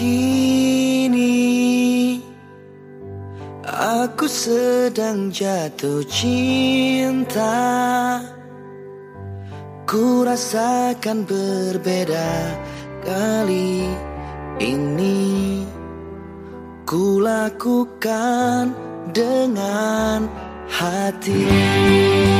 Kini aku sedang jatuh cinta. Ku rasakan berbeda kali ini. Ku lakukan dengan hati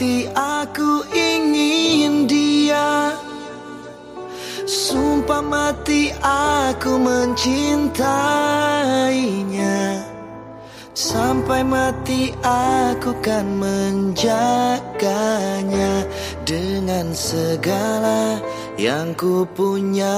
mati aku ingin dia. Sumpah mati aku mencintainya. Sampai mati aku kan menjaganya Dengan segala yang ku punya